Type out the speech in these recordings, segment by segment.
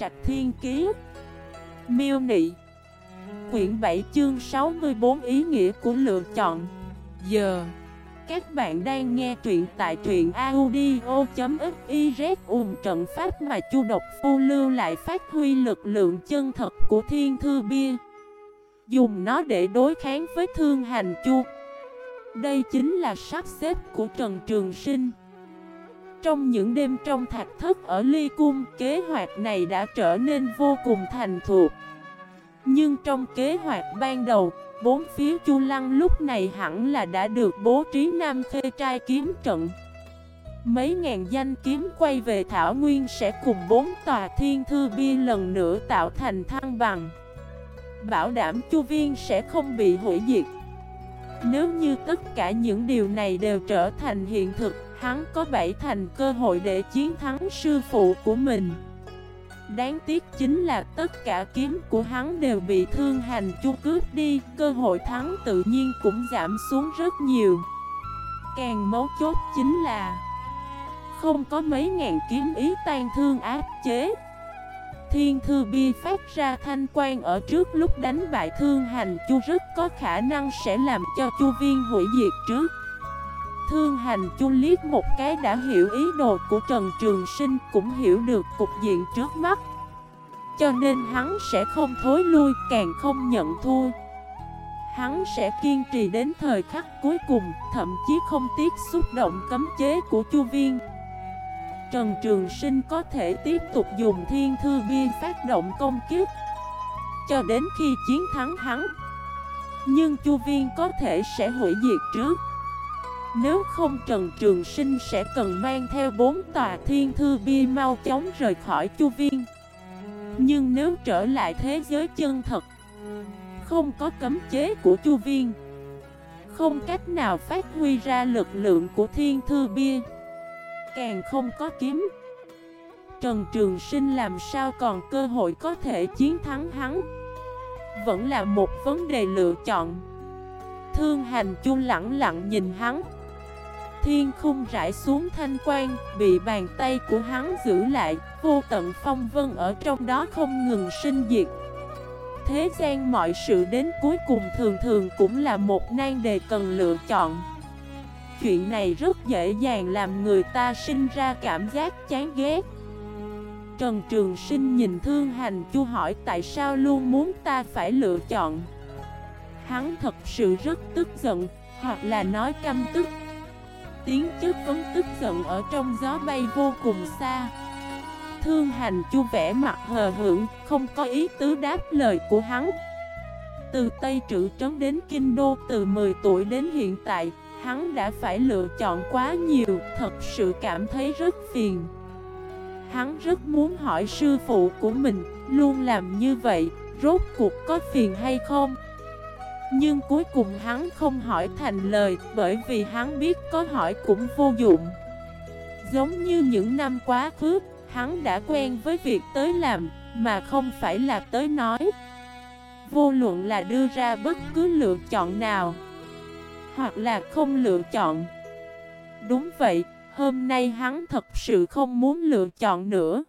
Trạch Thiên Kiế Miêu Nị. Quyển 7 chương 64 ý nghĩa của lựa chọn. Giờ, Các bạn đang nghe truyện tại truyện audio.xyz ùm trận pháp mà chu độc phu lưu lại phát huy lực lượng chân thật của thiên thư bia. Dùng nó để đối kháng với thương hành chu. Đây chính là sắp xếp của Trần Trường Sinh trong những đêm trong thạch thất ở Ly Cung, kế hoạch này đã trở nên vô cùng thành thuộc. Nhưng trong kế hoạch ban đầu, bốn phía Chu Lăng lúc này hẳn là đã được bố trí Nam Khê trai kiếm trận. Mấy ngàn danh kiếm quay về Thảo Nguyên sẽ cùng bốn tòa thiên thư bia lần nữa tạo thành thăng bằng. Bảo đảm Chu Viên sẽ không bị hủy diệt. Nếu như tất cả những điều này đều trở thành hiện thực Hắn có bảy thành cơ hội để chiến thắng sư phụ của mình. Đáng tiếc chính là tất cả kiếm của hắn đều bị thương hành chu cướp đi, Cơ hội thắng tự nhiên cũng giảm xuống rất nhiều. Càng mấu chốt chính là Không có mấy ngàn kiếm ý tan thương áp chế. Thiên thư bi phát ra thanh quan ở trước lúc đánh bại thương hành chu rất có khả năng sẽ làm cho chu viên hủy diệt trước. Thương hành chu liếc một cái đã hiểu ý đồ của Trần Trường Sinh cũng hiểu được cục diện trước mắt. Cho nên hắn sẽ không thối lui, càng không nhận thua. Hắn sẽ kiên trì đến thời khắc cuối cùng, Thậm chí không tiếc xúc động cấm chế của chu viên. Trần Trường Sinh có thể tiếp tục dùng thiên thư bia phát động công kiếp. Cho đến khi chiến thắng hắn, Nhưng chu viên có thể sẽ hủy diệt trước nếu không Trần Trường Sinh sẽ cần mang theo bốn tòa thiên thư bia mau chóng rời khỏi chu viên. Nhưng nếu trở lại thế giới chân thật, Không có cấm chế của chu viên, Không cách nào phát huy ra lực lượng của thiên thư bia, Càng không có kiếm. Trần Trường Sinh làm sao còn cơ hội có thể chiến thắng hắn? Vẫn là một vấn đề lựa chọn. Thương hành chu lặng lặng nhìn hắn thiên khung rải xuống thanh quan, bị bàn tay của hắn giữ lại, vô tận phong vân ở trong đó không ngừng sinh diệt. Thế gian mọi sự đến cuối cùng thường thường cũng là một nan đề cần lựa chọn. Chuyện này rất dễ dàng làm người ta sinh ra cảm giác chán ghét. Trần Trường Sinh nhìn Thương Hành Chu hỏi tại sao luôn muốn ta phải lựa chọn. Hắn thật sự rất tức giận, hoặc là nói căm tức tiếng chất vấn tức giận ở trong gió bay vô cùng xa. Thương hành chu vẽ mặt hờ hưởng, không có ý tứ đáp lời của hắn. Từ Tây Trữ Trấn đến Kinh Đô từ 10 tuổi đến hiện tại Hắn đã phải lựa chọn quá nhiều, thật sự cảm thấy rất phiền. Hắn rất muốn hỏi sư phụ của mình, luôn làm như vậy, rốt cuộc có phiền hay không? Nhưng cuối cùng hắn không hỏi thành lời bởi vì hắn biết có hỏi cũng vô dụng. Giống như những năm quá khứ, hắn đã quen với việc tới làm mà không phải là tới nói. Vô luận là đưa ra bất cứ lựa chọn nào Hoặc là không lựa chọn. Đúng vậy, hôm nay hắn thật sự không muốn lựa chọn nữa.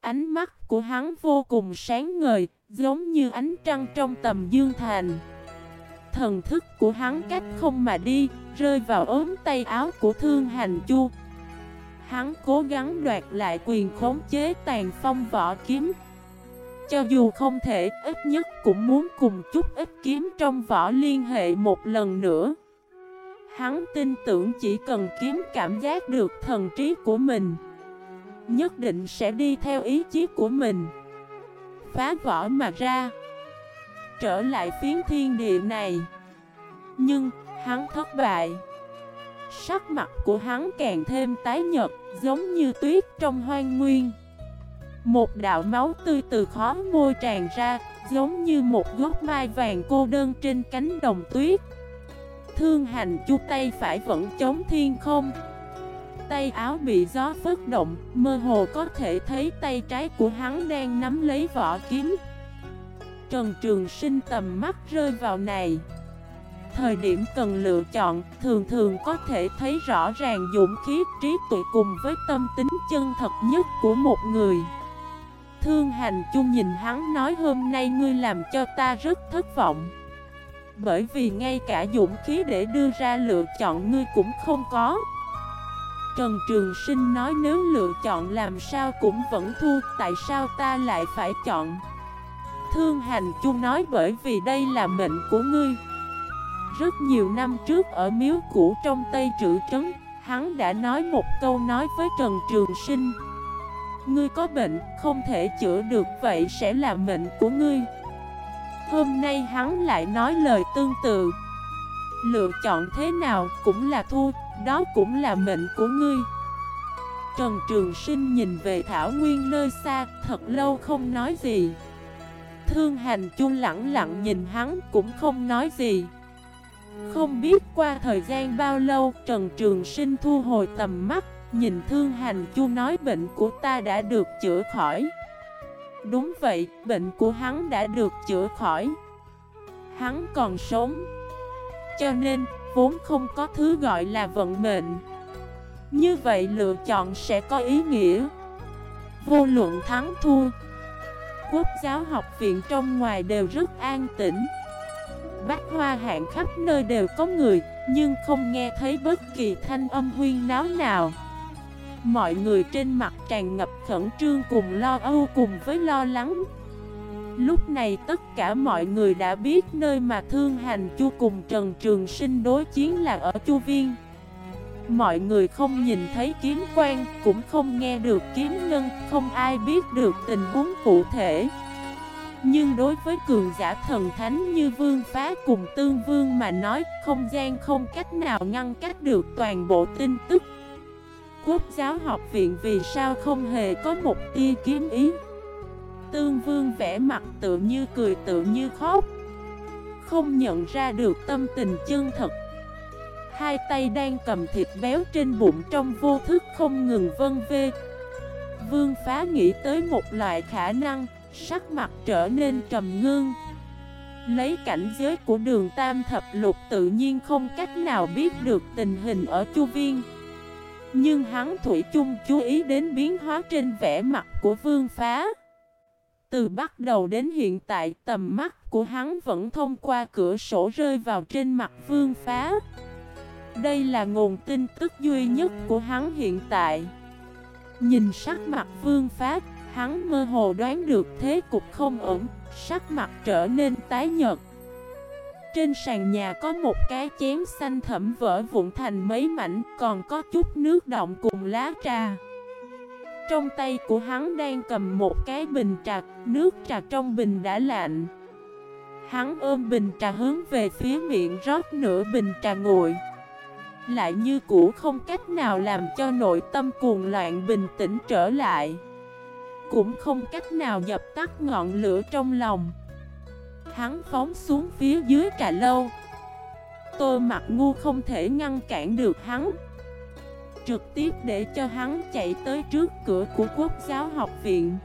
Ánh mắt của hắn vô cùng sáng ngời, giống như ánh trăng trong tầm dương thành. Thần thức của hắn cách không mà đi, rơi vào ốm tay áo của thương hành chu. Hắn cố gắng đoạt lại quyền khống chế tàn phong võ kiếm. Cho dù không thể, ít nhất cũng muốn cùng chút ít kiếm trong võ liên hệ một lần nữa. Hắn tin tưởng chỉ cần kiếm cảm giác được thần trí của mình Nhất định sẽ đi theo ý chí của mình Phá võ mà ra trở lại phiến thiên địa này. Nhưng, hắn thất bại. Sắc mặt của hắn càng thêm tái nhật Giống như tuyết trong hoang nguyên. Một đạo máu tươi từ khó môi tràn ra Giống như một gốc mai vàng cô đơn trên cánh đồng tuyết. Thương hành chu tay phải vẫn chống thiên không. Tay áo bị gió phất động Mơ hồ có thể thấy tay trái của hắn đang nắm lấy vỏ kiếm. Trần Trường Sinh tầm mắt rơi vào này. Thời điểm cần lựa chọn, Thường thường có thể thấy rõ ràng dũng khí, trí tuệ cùng với tâm tính chân thật nhất của một người. Thương hành chung nhìn hắn nói, hôm nay ngươi làm cho ta rất thất vọng. Bởi vì ngay cả dũng khí để đưa ra lựa chọn ngươi cũng không có. Trần Trường Sinh nói, nếu lựa chọn làm sao cũng vẫn thua, Tại sao ta lại phải chọn? Thương hành chung nói bởi vì đây là mệnh của ngươi. Rất nhiều năm trước ở miếu cũ trong Tây Trữ Trấn Hắn đã nói một câu nói với Trần Trường Sinh. Ngươi có bệnh, không thể chữa được vậy sẽ là mệnh của ngươi. Hôm nay hắn lại nói lời tương tự. Lựa chọn thế nào cũng là thua, đó cũng là mệnh của ngươi. Trần Trường Sinh nhìn về Thảo Nguyên nơi xa, thật lâu không nói gì. Thương hành chung lặng lặng nhìn hắn cũng không nói gì. Không biết qua thời gian bao lâu Trần Trường Sinh thu hồi tầm mắt Nhìn thương hành chu nói bệnh của ta đã được chữa khỏi. Đúng vậy, bệnh của hắn đã được chữa khỏi. Hắn còn sống. Cho nên, vốn không có thứ gọi là vận mệnh. Như vậy lựa chọn sẽ có ý nghĩa. Vô luận thắng thua Quốc giáo học viện trong ngoài đều rất an tĩnh. Bách hoa hạng khắp nơi đều có người, Nhưng không nghe thấy bất kỳ thanh âm huyên náo nào. Mọi người trên mặt tràn ngập khẩn trương cùng lo âu cùng với lo lắng. Lúc này tất cả mọi người đã biết nơi mà Thương Hành Chu cùng Trần Trường Sinh đối chiến là ở Chu Viên. Mọi người không nhìn thấy kiếm quan, cũng không nghe được kiếm ngân, không ai biết được tình huống cụ thể. Nhưng đối với cường giả thần thánh như vương phá cùng tương vương mà nói Không gian không cách nào ngăn cách được toàn bộ tin tức. Quốc giáo học viện vì sao không hề có một tia kiếm ý? Tương vương vẽ mặt tự như cười tự như khóc. Không nhận ra được tâm tình chân thật Hai tay đang cầm thịt béo trên bụng trong vô thức không ngừng vân vê. Vương phá nghĩ tới một loại khả năng, Sắc mặt trở nên trầm ngưng. Lấy cảnh giới của đường tam thập lục tự nhiên không cách nào biết được tình hình ở chu viên. Nhưng hắn Thủy chung chú ý đến biến hóa trên vẻ mặt của vương phá. Từ bắt đầu đến hiện tại, tầm mắt của hắn vẫn thông qua cửa sổ rơi vào trên mặt vương phá đây là nguồn tin tức duy nhất của hắn hiện tại. Nhìn sắc mặt vương phát, Hắn mơ hồ đoán được thế cục không ổn, Sắc mặt trở nên tái nhợt. Trên sàn nhà có một cái chén xanh thẩm vỡ vụn thành mấy mảnh, Còn có chút nước động cùng lá trà. Trong tay của hắn đang cầm một cái bình trà, Nước trà trong bình đã lạnh. Hắn ôm bình trà hướng về phía miệng rót nửa bình trà nguội lại như cũ không cách nào làm cho nội tâm cuồng loạn bình tĩnh trở lại. Cũng không cách nào dập tắt ngọn lửa trong lòng. Hắn phóng xuống phía dưới trà lâu Tô mặt ngu không thể ngăn cản được hắn. Trực tiếp để cho hắn chạy tới trước cửa của quốc giáo học viện.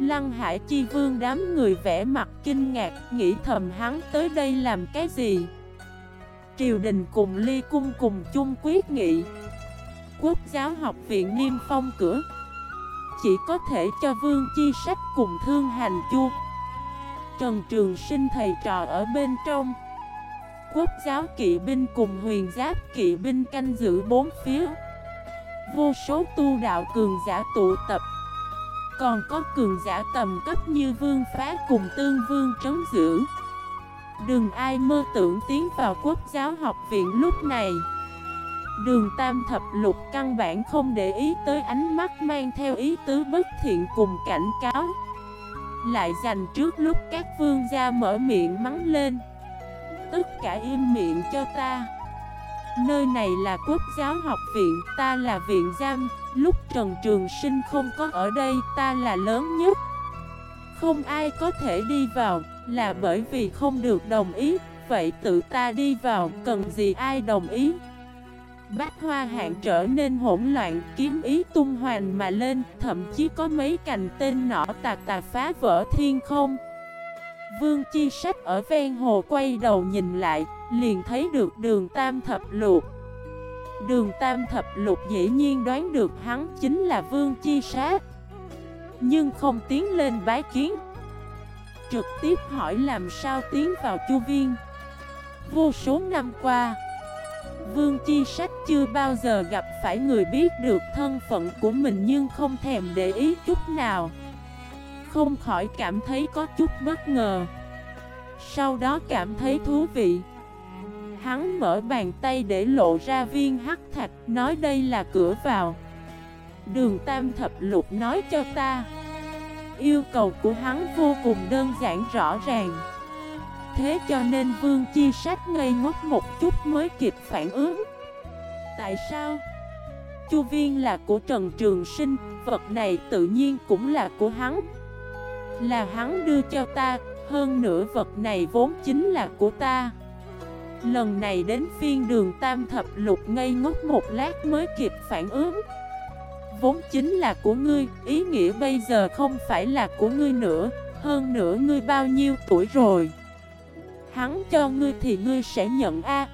Lăng Hải Chi Vương đám người vẽ mặt kinh ngạc, Nghĩ thầm hắn tới đây làm cái gì? Triều đình cùng ly cung cùng chung quyết nghị. Quốc giáo học viện niêm phong cửa. Chỉ có thể cho vương chi sách cùng thương hành chu. Trần Trường Sinh thầy trò ở bên trong. Quốc giáo kỵ binh cùng huyền giáp kỵ binh canh giữ bốn phía. Vô số tu đạo cường giả tụ tập. Còn có cường giả tầm cấp như vương phá cùng tương vương trấn giữ. Đừng ai mơ tưởng tiến vào quốc giáo học viện lúc này. Đường Tam Thập Lục căn bản không để ý tới ánh mắt mang theo ý tứ bất thiện cùng cảnh cáo. Lại dành trước lúc các vương gia mở miệng mắng lên. Tất cả im miệng cho ta. Nơi này là quốc giáo học viện, ta là viện giam. Lúc Trần Trường Sinh không có ở đây, ta là lớn nhất. Không ai có thể đi vào, là bởi vì không được đồng ý. Vậy tự ta đi vào cần gì ai đồng ý? Bát hoa hạng trở nên hỗn loạn Kiếm ý tung hoành mà lên Thậm chí có mấy cành tên nỏ tà tà phá vỡ thiên không. Vương Chi Sách ở ven hồ quay đầu nhìn lại Liền thấy được đường tam thập lục. Đường tam thập lục dĩ nhiên đoán được hắn chính là Vương Chi Sát nhưng không tiến lên bái kiến. Trực tiếp hỏi làm sao tiến vào chu viên. Vô số năm qua, Vương Chi Sách chưa bao giờ gặp phải người biết được thân phận của mình nhưng không thèm để ý chút nào. Không khỏi cảm thấy có chút bất ngờ. Sau đó cảm thấy thú vị. Hắn mở bàn tay để lộ ra viên hắc thạch, Nói đây là cửa vào. Đường Tam Thập Lục nói cho ta. Yêu cầu của hắn vô cùng đơn giản rõ ràng. Thế cho nên Vương Chi Sách ngây ngốc một chút mới kịp phản ứng. Tại sao? Chu Viên là của Trần Trường Sinh, Vật này tự nhiên cũng là của hắn. Là hắn đưa cho ta, Hơn nữa vật này vốn chính là của ta. Lần này đến phiên đường tam thập lục ngây ngốc một lát mới kịp phản ứng. Vốn chính là của ngươi, ý nghĩa bây giờ không phải là của ngươi nữa Hơn nữa ngươi bao nhiêu tuổi rồi? Hắn cho ngươi thì ngươi sẽ nhận A.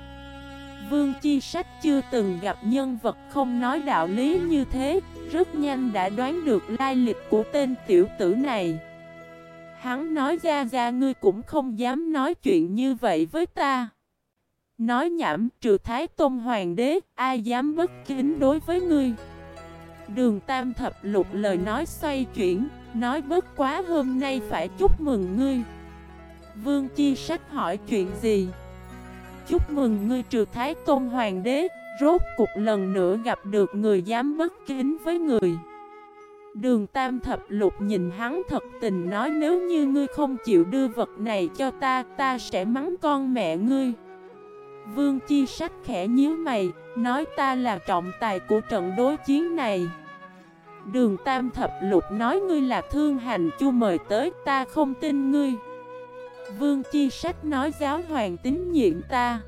Vương Chi Sách chưa từng gặp nhân vật không nói đạo lý như thế Rất nhanh đã đoán được lai lịch của tên tiểu tử này. Hắn nói ra ra ngươi cũng không dám nói chuyện như vậy với ta. Nói nhảm trừ Thái Tôn Hoàng đế, ai dám bất kính đối với ngươi? Đường Tam Thập Lục lời nói xoay chuyển, nói bất quá hôm nay phải chúc mừng ngươi. Vương Chi Sách hỏi chuyện gì? Chúc mừng ngươi trừ Thái Tôn Hoàng đế, rốt cục lần nữa gặp được người dám bất kính với người. Đường Tam Thập Lục nhìn hắn thật tình nói nếu như ngươi không chịu đưa vật này cho ta, ta sẽ mắng con mẹ ngươi. Vương Chi Sách khẽ nhíu mày, nói ta là trọng tài của trận đối chiến này. Đường Tam Thập Lục nói ngươi là thương hành chu mời tới, ta không tin ngươi. Vương Chi Sách nói giáo hoàng tín nhiệm ta.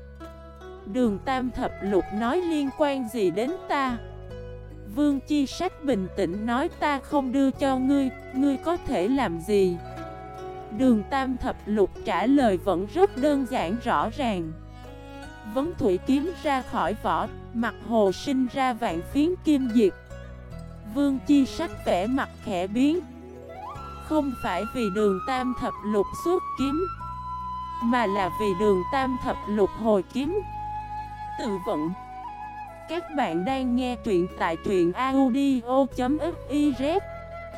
Đường Tam Thập Lục nói liên quan gì đến ta. Vương Chi Sách bình tĩnh nói ta không đưa cho ngươi, ngươi có thể làm gì? Đường Tam Thập Lục trả lời vẫn rất đơn giản rõ ràng. Vấn thủy kiếm ra khỏi vỏ, mặt hồ sinh ra vạn phiến kim diệt. Vương chi sách vẽ mặt khẽ biến. Không phải vì đường tam thập lục suốt kiếm, mà là vì đường tam thập lục hồi kiếm. Tự vận Các bạn đang nghe truyện tại truyện audio.fif